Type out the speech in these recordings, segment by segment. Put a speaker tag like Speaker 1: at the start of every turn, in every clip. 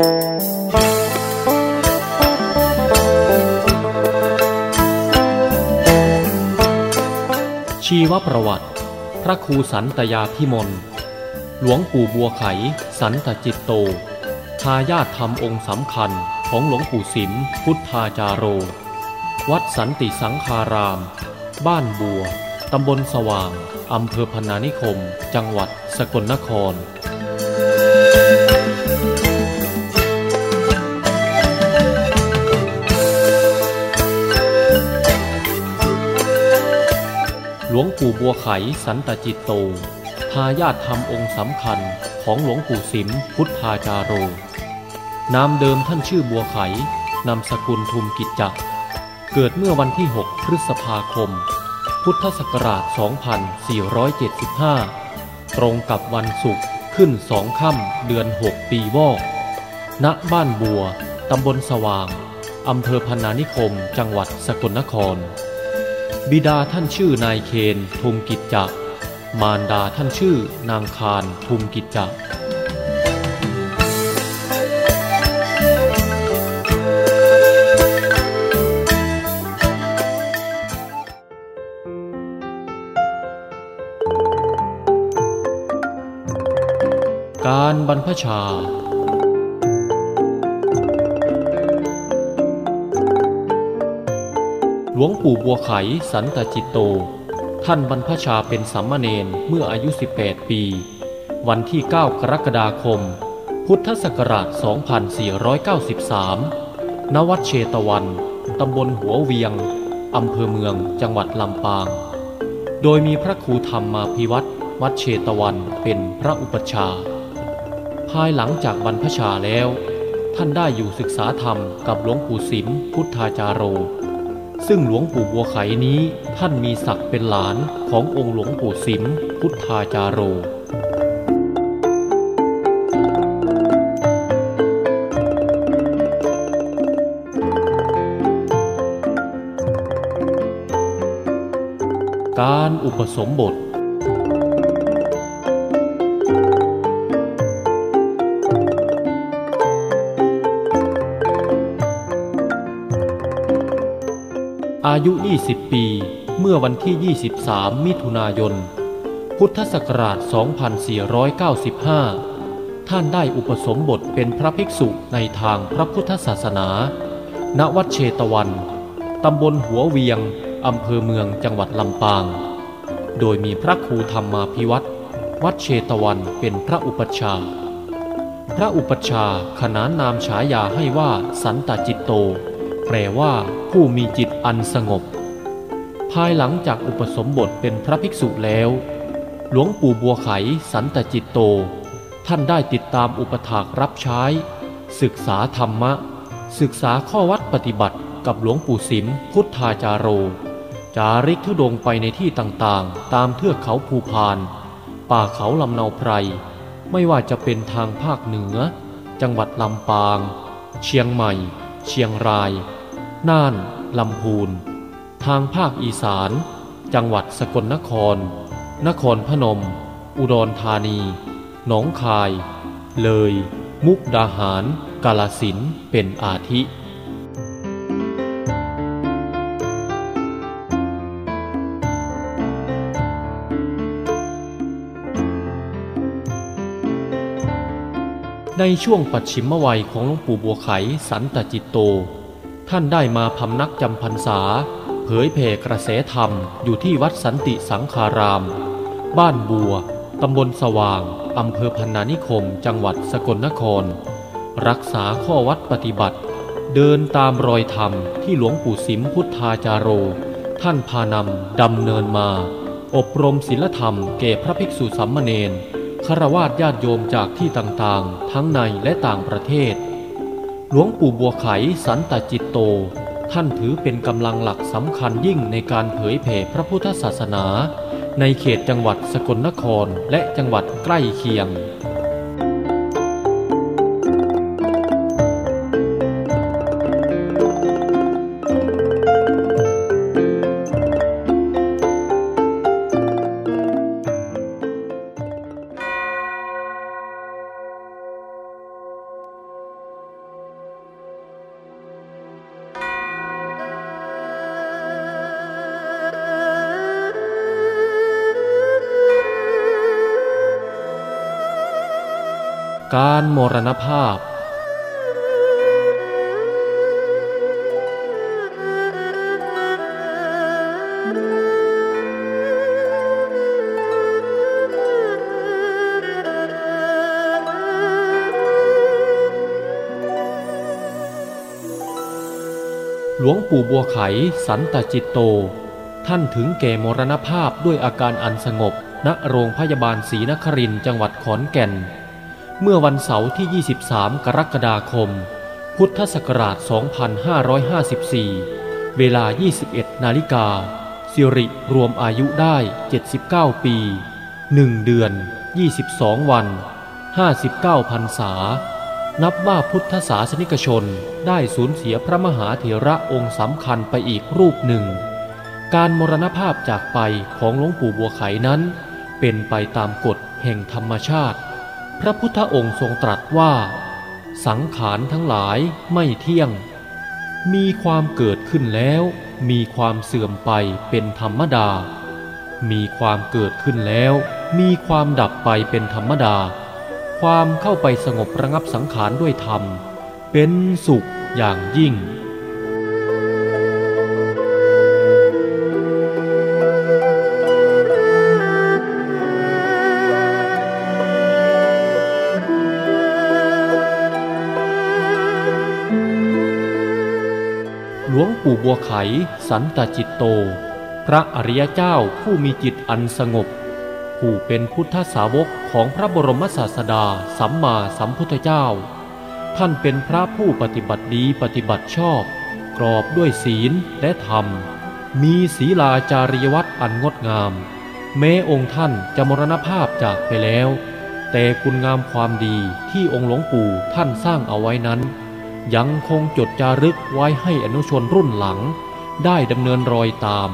Speaker 1: ชีวประวัติ พระครูสันตยาพิมล หลวงปู่บัวไข สันตจิตโต ทายาทธรรมองค์สำคัญของหลวงปู่สิม พุทธาจาโร วัดสันติสังคาราม บ้านบัว ตำบลสว่าง อำเภอพนานิคม จังหวัดสกลนคร วงปู่บัวไขสันตจิตโต ทายาทธรรมองค์สำคัญของหลวงปู่สิมพุทธาจาโร นามเดิมท่านชื่อบัวไข นามสกุลทุมกิจจักเกิดเมื่อวันที่ 6 พฤษภาคม พุทธศักราช 2475 ตรงกับวันศุกร์ขึ้นสองค่ำเดือน 6 ปีวอก ณ บ้านบัว ตำบลสว่าง อำเภอพนานิคม จังหวัดสกลนคร บิดาท่านชื่อนายเคนทุมกิจจะ มารดาท่านชื่อนางคารทุมกิจจะการบรรพชา ลวงปู่บัวไขสันตจิตโต ท่านบรรพชาเป็นสัมมาเนนเมื่ออายุ 18 ปี วันที่ 9 กรกฎาคม พุทธศักราช 2493 ณ วัดเชตวัน ตำบลหัวเวียง อำเภอเมือง จังหวัดลำปาง โดยมีพระครูธรรมมาพิวัตรวัดเชตวันเป็นพระอุปชา ภายหลังจากบรรพชาแล้ว ท่านได้อยู่ศึกษาธรรมกับหลวงปู่สิมพุทธาจาโร ซึ่งหลวงปู่บัวไขนี้ท่านมีศักดิ์เป็นหลานขององค์หลวงปู่สิมพุทธาจาโร การอุปสมบท อายุ 20 ปี เมื่อวันที่ 23 มิถุนายน พุทธศักราช 2495 ท่านได้อุปสมบทเป็นพระภิกษุในทางพระพุทธศาสนา ณ วัดเชตวัน ตำบลหัวเวียง อำเภอเมืองจังหวัดลำปาง โดยมีพระครูธรรมาพิวัตรวัดเชตวันเป็นพระอุปชา พระอุปชาขนานนามฉายาให้ว่าสันตจิตโต แปลว่า ผู้มีจิตอันสงบ ภายหลังจากอุปสมบทเป็นพระภิกษุแล้ว หลวงปู่บัวไขสันตจิตโต ท่านได้ติดตามอุปถากรับใช้ ศึกษาธรรมะ ศึกษาข้อวัดปฏิบัติกับหลวงปู่สิมพุทธาจาโร จาริกทุดงไปในที่ต่างๆ ตามเทือกเขาภูพาน ป่าเขาลำเนาไพร ไม่ว่าจะเป็นทางภาคเหนือ จังหวัดลำปาง เชียงใหม่ เชียงราย น่าน ลำพูน ทางภาคอีสาน จังหวัดสกลนคร นครพนม อุดรธานี หนองคาย เลย มุกดาหาร กาลสินเป็นอาทิในช่วงปัจฉิมวัยของหลวงปู่บัวไขสันตจิตโต ท่านได้มาพำนักจำพรรษา เผยแผ่กระแสธรรมอยู่ที่วัดสันติสังคาราม บ้านบัว ตำบลสว่าง อำเภอพนานิคม จังหวัดสกลนคร รักษาข้อวัดปฏิบัติ เดินตามรอยธรรมที่หลวงปู่สิมพุทธาจาโร ท่านพานำดำเนินมา อบรมศีลธรรมแก่พระภิกษุสัมมเนนคาวาสญาติโยมจากที่ต่างๆ ทั้งในและต่างประเทศ หลวงปู่บัวไขสันตจิตโต ท่านถือเป็นกำลังหลักสำคัญยิ่งในการเผยแผ่พระพุทธศาสนา ในเขตจังหวัดสกลนครและจังหวัดใกล้เคียง การมรณภาพ หลวงปู่บัวไขสันตจิตโต ท่านถึงแก่มรณภาพด้วยอาการอันสงบณโรงพยาบาลศรีนครินทร์จังหวัดขอนแก่น เมื่อวันเสาร์ที่ 23 กรกฎาคม พุทธศักราช 2554 เวลา 21 นาฬิกา สิริรวมอายุได้ 79 ปี 1 เดือน 22 วัน 59พรรษา นับว่าพุทธศาสนิกชนได้สูญเสียพระมหาเถระองค์สำคัญไปอีกรูปหนึ่ง การมรณภาพจากไปของหลวงปู่บัวไขนั้น เป็นไปตามกฎแห่งธรรมชาติ พระพุทธองค์ทรงตรัสว่า สังขารทั้งหลายไม่เที่ยง มีความเกิดขึ้นแล้ว มีความเสื่อมไปเป็นธรรมดา มีความเกิดขึ้นแล้ว มีความดับไปเป็นธรรมดา ความเข้าไปสงบระงับสังขารด้วยธรรม เป็นสุขอย่างยิ่ง ปู่บัวไข สันตจิตโต พระอริยเจ้าผู้มีจิตอันสงบ ผู้เป็นพุทธสาวกของพระบรมศาสดาสัมมาสัมพุทธเจ้า ท่านเป็นพระผู้ปฏิบัติดีปฏิบัติชอบ กรอบด้วยศีลและธรรม มีศีลาจาริยวัตรอันงดงาม แม้องค์ท่านจะมรณภาพจากไปแล้ว แต่คุณงามความดีที่องค์หลวงปู่ท่านสร้างเอาไว้นั้น ยังคงจดจารึกไว้ให้อนุชนรุ่นหลัง ได้ดำเนินรอยตาม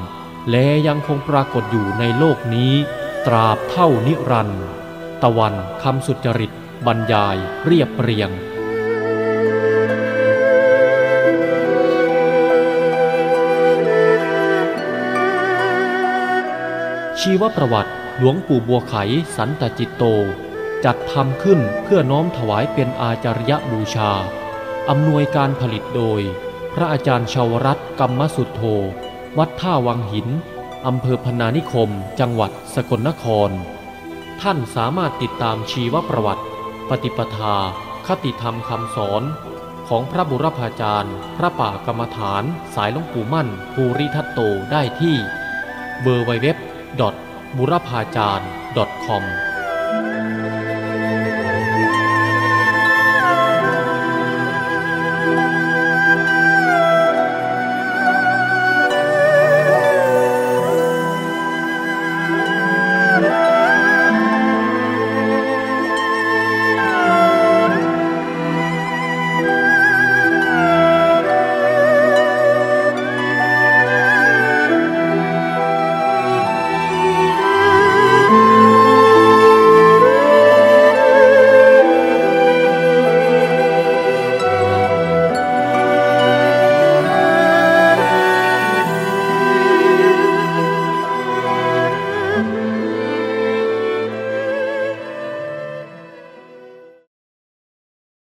Speaker 1: และยังคงปรากฏอยู่ในโลกนี้ ตราบเท่านิรันดร์ตะวันคำสุจริต บรรยายเรียบเรียงชีวประวัติหลวงปู่บัวไขสันตจิตโต จัดทำขึ้นเพื่อน้อมถวายเป็นอาจารยบูชา อำนวยการผลิตโดย พระอาจารย์ชาวรัตกรรมสุทโธวัดท่าวังหิน อำเภอพนานิคม จังหวัดสกลนคร ท่านสามารถติดตามชีวประวัติ ปฏิปทา คติธรรมคำสอน ของพระบุรพาจารย์ พระป่ากรรมฐาน สายหลวงปู่มั่น ภูริทัตโตได้ที่เบอร์เว็บบุรพาจารย์ .com